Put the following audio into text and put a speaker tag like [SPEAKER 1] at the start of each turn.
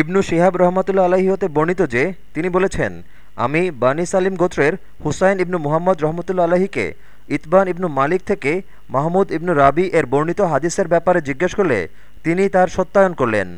[SPEAKER 1] ইবনু শিহাব রহমতুল্লা আলাহি হতে বর্ণিত যে, তিনি বলেছেন, আমি বানি সালিম গোত্রের হুসাইন ইবনু মুহাম্মদ রহমতুল্লা আলাহিকে ইতবান ইবনু মালিক থেকে মাহমুদ ইবনু রাবি এর বর্ণিত হাদিসের ব্যাপারে জিজ্ঞেস করলে তিনি তার সত্যায়ন করলেন।